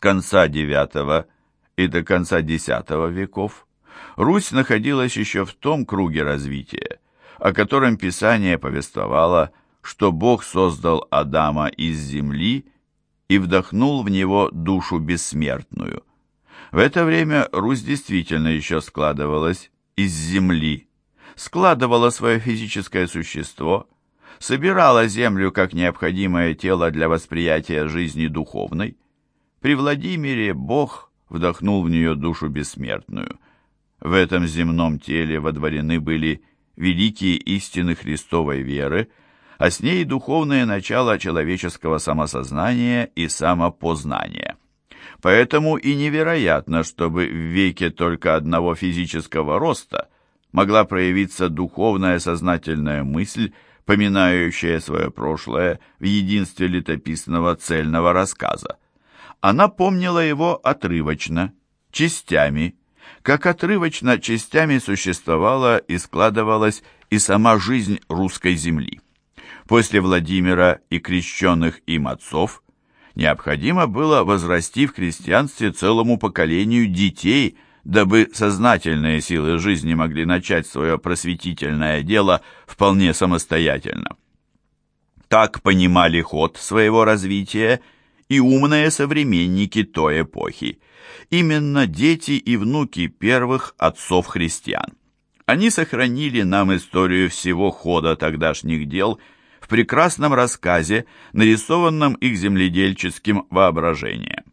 конца IX и до конца X веков Русь находилась еще в том круге развития, о котором Писание повествовало, что Бог создал Адама из земли и вдохнул в него душу бессмертную. В это время Русь действительно еще складывалась из земли, складывала свое физическое существо, собирала землю как необходимое тело для восприятия жизни духовной. При Владимире Бог вдохнул в нее душу бессмертную. В этом земном теле водворены были великие истины Христовой веры, а с ней духовное начало человеческого самосознания и самопознания. Поэтому и невероятно, чтобы в веке только одного физического роста могла проявиться духовная сознательная мысль, поминающая свое прошлое в единстве летописного цельного рассказа. Она помнила его отрывочно, частями, как отрывочно частями существовала и складывалась и сама жизнь русской земли. После Владимира и крещенных им отцов необходимо было возрасти в христианстве целому поколению детей, дабы сознательные силы жизни могли начать свое просветительное дело вполне самостоятельно. Так понимали ход своего развития и умные современники той эпохи, именно дети и внуки первых отцов христиан. Они сохранили нам историю всего хода тогдашних дел – прекрасном рассказе, нарисованном их земледельческим воображением.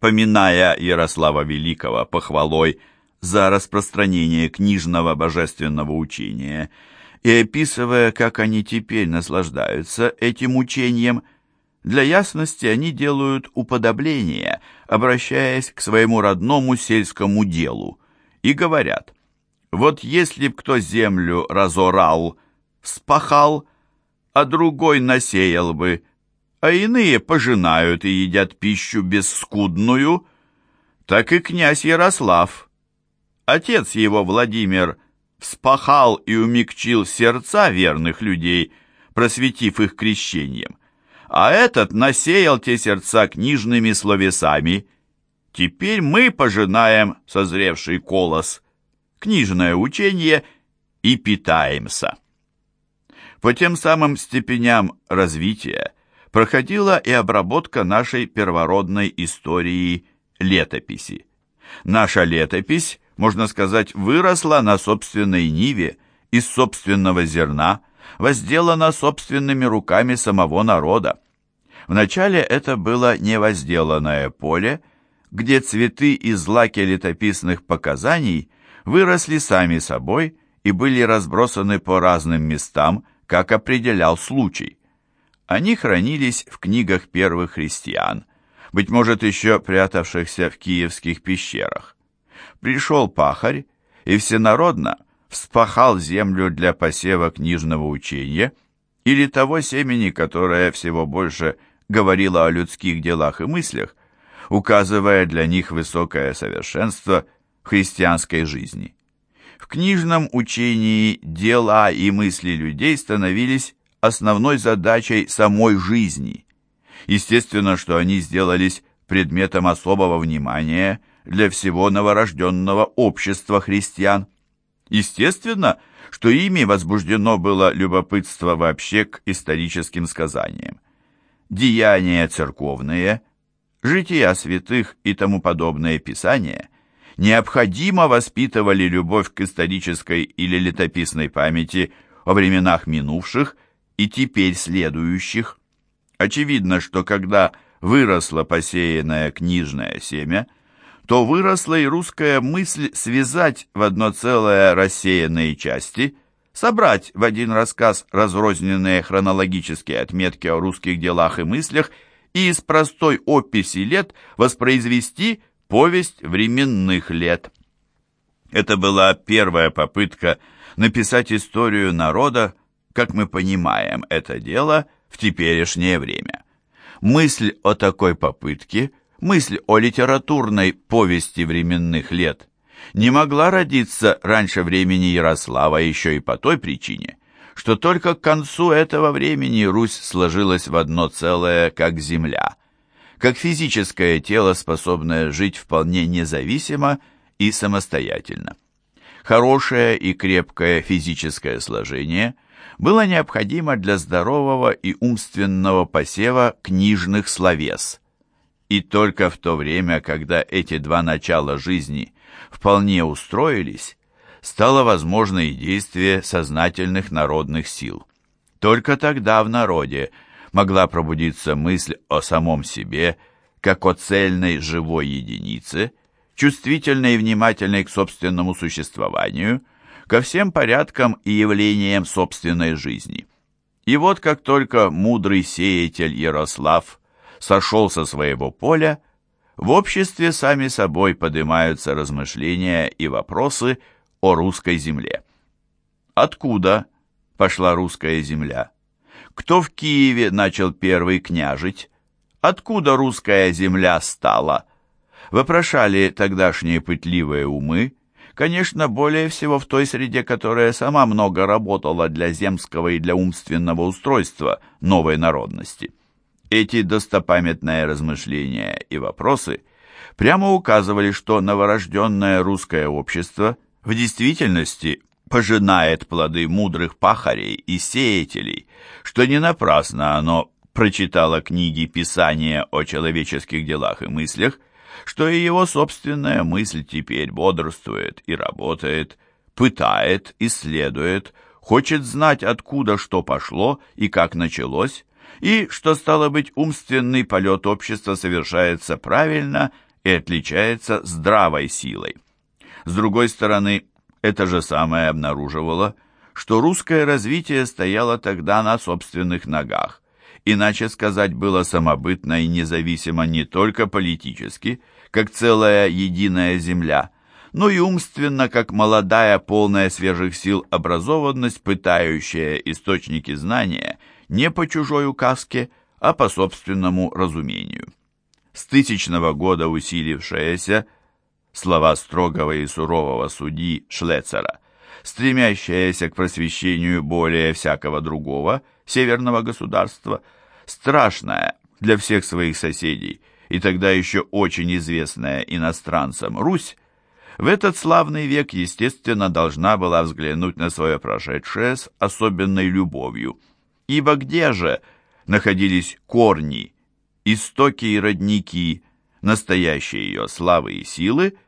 Поминая Ярослава Великого похвалой за распространение книжного божественного учения и описывая, как они теперь наслаждаются этим учением, для ясности они делают уподобление, обращаясь к своему родному сельскому делу, и говорят, «Вот если б кто землю разорал, вспахал, а другой насеял бы, а иные пожинают и едят пищу бесскудную, так и князь Ярослав. Отец его, Владимир, вспахал и умягчил сердца верных людей, просветив их крещением, а этот насеял те сердца книжными словесами. Теперь мы пожинаем созревший колос, книжное учение и питаемся. По тем самым степеням развития проходила и обработка нашей первородной истории летописи. Наша летопись, можно сказать, выросла на собственной ниве, из собственного зерна, возделана собственными руками самого народа. Вначале это было невозделанное поле, где цветы и злаки летописных показаний выросли сами собой и были разбросаны по разным местам, как определял случай. Они хранились в книгах первых христиан, быть может, еще прятавшихся в киевских пещерах. Пришел пахарь и всенародно вспахал землю для посева книжного учения или того семени, которое всего больше говорило о людских делах и мыслях, указывая для них высокое совершенство христианской жизни. В книжном учении дела и мысли людей становились основной задачей самой жизни. Естественно, что они сделались предметом особого внимания для всего новорожденного общества христиан. Естественно, что ими возбуждено было любопытство вообще к историческим сказаниям. Деяния церковные, жития святых и тому подобное писания – необходимо воспитывали любовь к исторической или летописной памяти о временах минувших и теперь следующих. Очевидно, что когда выросло посеянное книжное семя, то выросла и русская мысль связать в одно целое рассеянные части, собрать в один рассказ разрозненные хронологические отметки о русских делах и мыслях и из простой описи лет воспроизвести Повесть временных лет. Это была первая попытка написать историю народа, как мы понимаем это дело в теперешнее время. Мысль о такой попытке, мысль о литературной повести временных лет не могла родиться раньше времени Ярослава еще и по той причине, что только к концу этого времени Русь сложилась в одно целое, как земля – как физическое тело, способное жить вполне независимо и самостоятельно. Хорошее и крепкое физическое сложение было необходимо для здорового и умственного посева книжных словес. И только в то время, когда эти два начала жизни вполне устроились, стало возможно и действие сознательных народных сил. Только тогда в народе могла пробудиться мысль о самом себе, как о цельной живой единице – чувствительной и внимательной к собственному существованию, ко всем порядкам и явлениям собственной жизни. И вот как только мудрый сеятель Ярослав сошел со своего поля, в обществе сами собой поднимаются размышления и вопросы о русской земле. Откуда пошла русская земля? Кто в Киеве начал первый княжить? Откуда русская земля стала? вопрошали тогдашние пытливые умы, конечно, более всего в той среде, которая сама много работала для земского и для умственного устройства новой народности. Эти достопамятные размышления и вопросы прямо указывали, что новорожденное русское общество в действительности пожинает плоды мудрых пахарей и сеятелей, что не напрасно оно прочитало книги Писания о человеческих делах и мыслях, что и его собственная мысль теперь бодрствует и работает, пытает, исследует, хочет знать, откуда что пошло и как началось, и что, стало быть, умственный полет общества совершается правильно и отличается здравой силой. С другой стороны, это же самое обнаруживало, что русское развитие стояло тогда на собственных ногах, Иначе сказать было самобытно и независимо не только политически, как целая единая земля, но и умственно, как молодая, полная свежих сил образованность, пытающая источники знания не по чужой указке, а по собственному разумению. С тысячного года усилившаяся, слова строгого и сурового судьи Шлецера, стремящаяся к просвещению более всякого другого северного государства – страшная для всех своих соседей и тогда еще очень известная иностранцам Русь, в этот славный век, естественно, должна была взглянуть на свое прошедшее с особенной любовью. Ибо где же находились корни, истоки и родники настоящей ее славы и силы,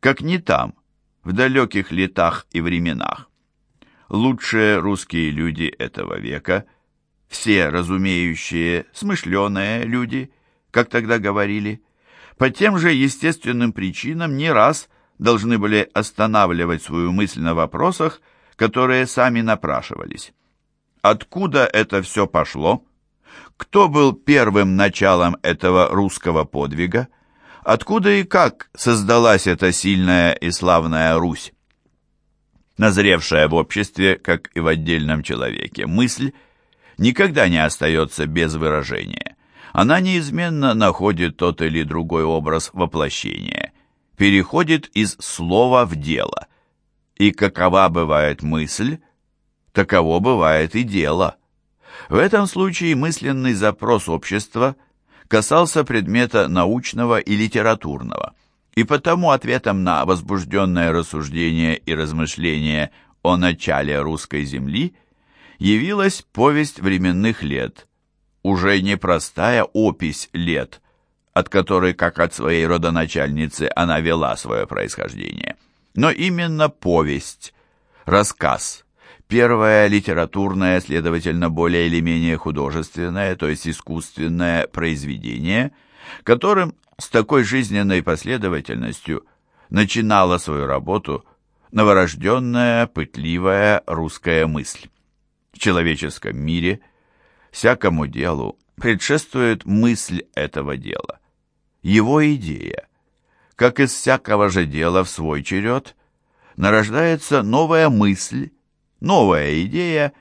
как не там, в далеких летах и временах? Лучшие русские люди этого века – все разумеющие, смышленые люди, как тогда говорили, по тем же естественным причинам не раз должны были останавливать свою мысль на вопросах, которые сами напрашивались. Откуда это все пошло? Кто был первым началом этого русского подвига? Откуда и как создалась эта сильная и славная Русь? Назревшая в обществе, как и в отдельном человеке, мысль – никогда не остается без выражения. Она неизменно находит тот или другой образ воплощения, переходит из слова в дело. И какова бывает мысль, таково бывает и дело. В этом случае мысленный запрос общества касался предмета научного и литературного, и потому ответом на возбужденное рассуждение и размышление о начале русской земли – явилась повесть временных лет, уже не простая опись лет, от которой, как от своей родоначальницы, она вела свое происхождение, но именно повесть, рассказ, первое литературное, следовательно, более или менее художественное, то есть искусственное произведение, которым с такой жизненной последовательностью начинала свою работу новорожденная, пытливая русская мысль. В человеческом мире всякому делу предшествует мысль этого дела, его идея. Как из всякого же дела в свой черед, нарождается новая мысль, новая идея,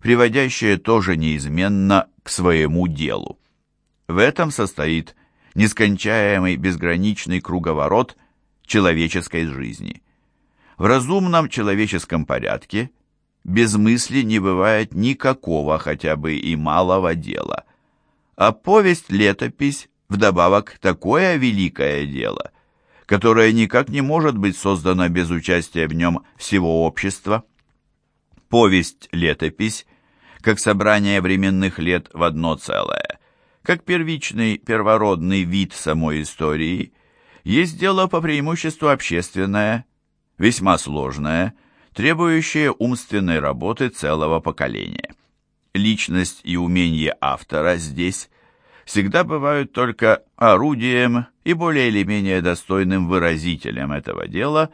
приводящая тоже неизменно к своему делу. В этом состоит нескончаемый безграничный круговорот человеческой жизни. В разумном человеческом порядке – без мысли не бывает никакого хотя бы и малого дела. А повесть-летопись вдобавок такое великое дело, которое никак не может быть создано без участия в нем всего общества. Повесть-летопись, как собрание временных лет в одно целое, как первичный первородный вид самой истории, есть дело по преимуществу общественное, весьма сложное, требующее умственной работы целого поколения. Личность и умение автора здесь всегда бывают только орудием и более или менее достойным выразителем этого дела,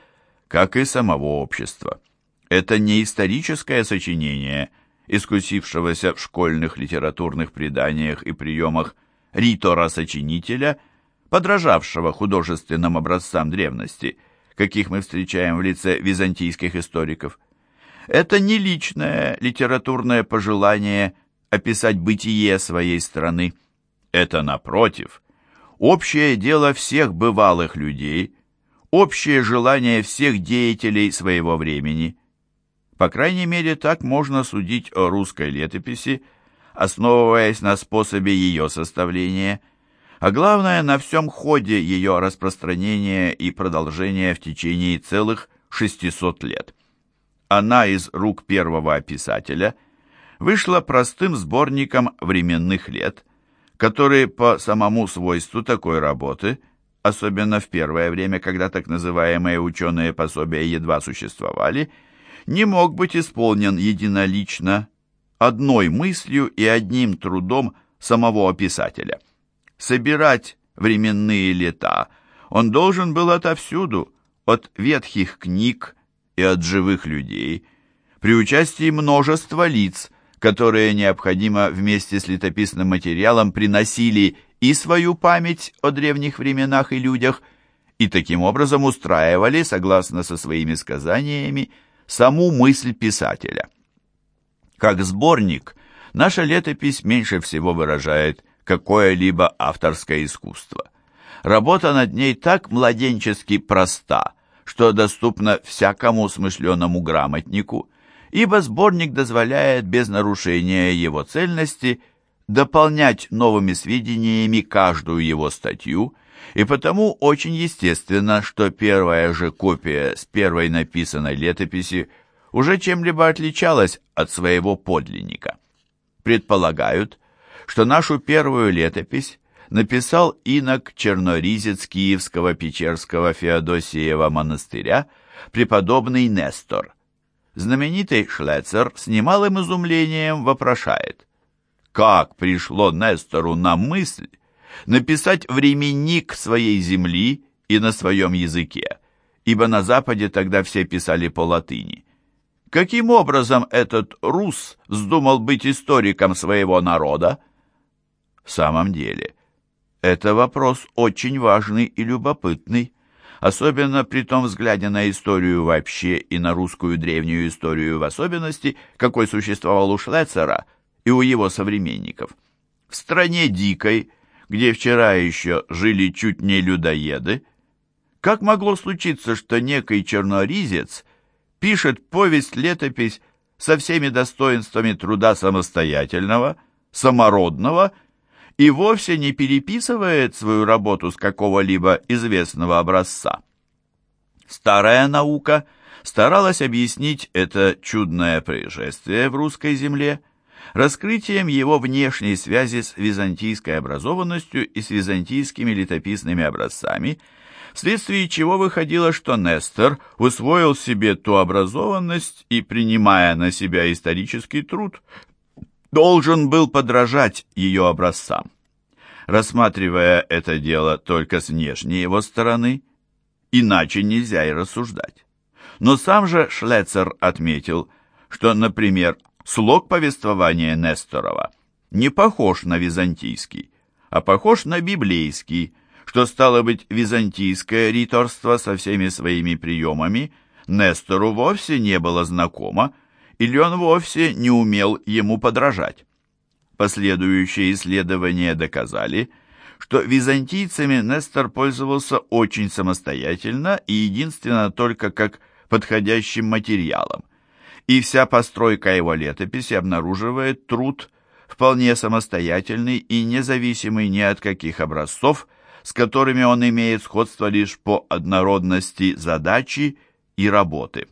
как и самого общества. Это не историческое сочинение, искусившегося в школьных литературных преданиях и приемах ритора-сочинителя, подражавшего художественным образцам древности, каких мы встречаем в лице византийских историков. Это не личное литературное пожелание описать бытие своей страны, это, напротив, общее дело всех бывалых людей, общее желание всех деятелей своего времени. По крайней мере, так можно судить о русской летописи, основываясь на способе ее составления, а главное, на всем ходе ее распространения и продолжения в течение целых 600 лет. Она из рук первого писателя вышла простым сборником временных лет – который по самому свойству такой работы, особенно в первое время, когда так называемые ученые пособия едва существовали, не мог быть исполнен единолично, одной мыслью и одним трудом самого писателя. Собирать временные лета он должен был отовсюду, от ветхих книг и от живых людей, при участии множества лиц – которые необходимо вместе с летописным материалом приносили и свою память о древних временах и людях, и таким образом устраивали, согласно со своими сказаниями, саму мысль писателя. Как сборник, наша летопись меньше всего выражает какое-либо авторское искусство. Работа над ней так младенчески проста, что доступна всякому смышленому грамотнику – ибо сборник дозволяет без нарушения его цельности дополнять новыми сведениями каждую его статью, и потому очень естественно, что первая же копия с первой написанной летописи уже чем-либо отличалась от своего подлинника. Предполагают, что нашу первую летопись написал инок Черноризец Киевского Печерского Феодосиева монастыря преподобный Нестор – знаменитый Шлецер с немалым изумлением вопрошает, как пришло Нестору на мысль написать временник своей земли и на своем языке, ибо на Западе тогда все писали по латыни. Каким образом этот рус вздумал быть историком своего народа? В самом деле, это вопрос очень важный и любопытный особенно при том взгляде на историю вообще и на русскую древнюю историю в особенности, какой существовал у Шлецера и у его современников. В стране дикой, где вчера еще жили чуть не людоеды, как могло случиться, что некий черноризец пишет повесть-летопись со всеми достоинствами труда самостоятельного, самородного и вовсе не переписывает свою работу с какого-либо известного образца. Старая наука старалась объяснить это чудное происшествие в русской земле раскрытием его внешней связи с византийской образованностью и с византийскими летописными образцами, вследствие чего выходило, что Нестор усвоил себе ту образованность и, принимая на себя исторический труд, должен был подражать ее образцам. Рассматривая это дело только с внешней его стороны, иначе нельзя и рассуждать. Но сам же Шлецер отметил, что, например, слог повествования Несторова не похож на византийский, а похож на библейский, что стало быть византийское риторство со всеми своими приемами Нестору вовсе не было знакомо, или он вовсе не умел ему подражать. Последующие исследования доказали, что византийцами Нестор пользовался очень самостоятельно и единственно только как подходящим материалом, и вся постройка его летописи обнаруживает труд вполне самостоятельный и независимый ни от каких образцов, с которыми он имеет сходство лишь по однородности задачи и работы.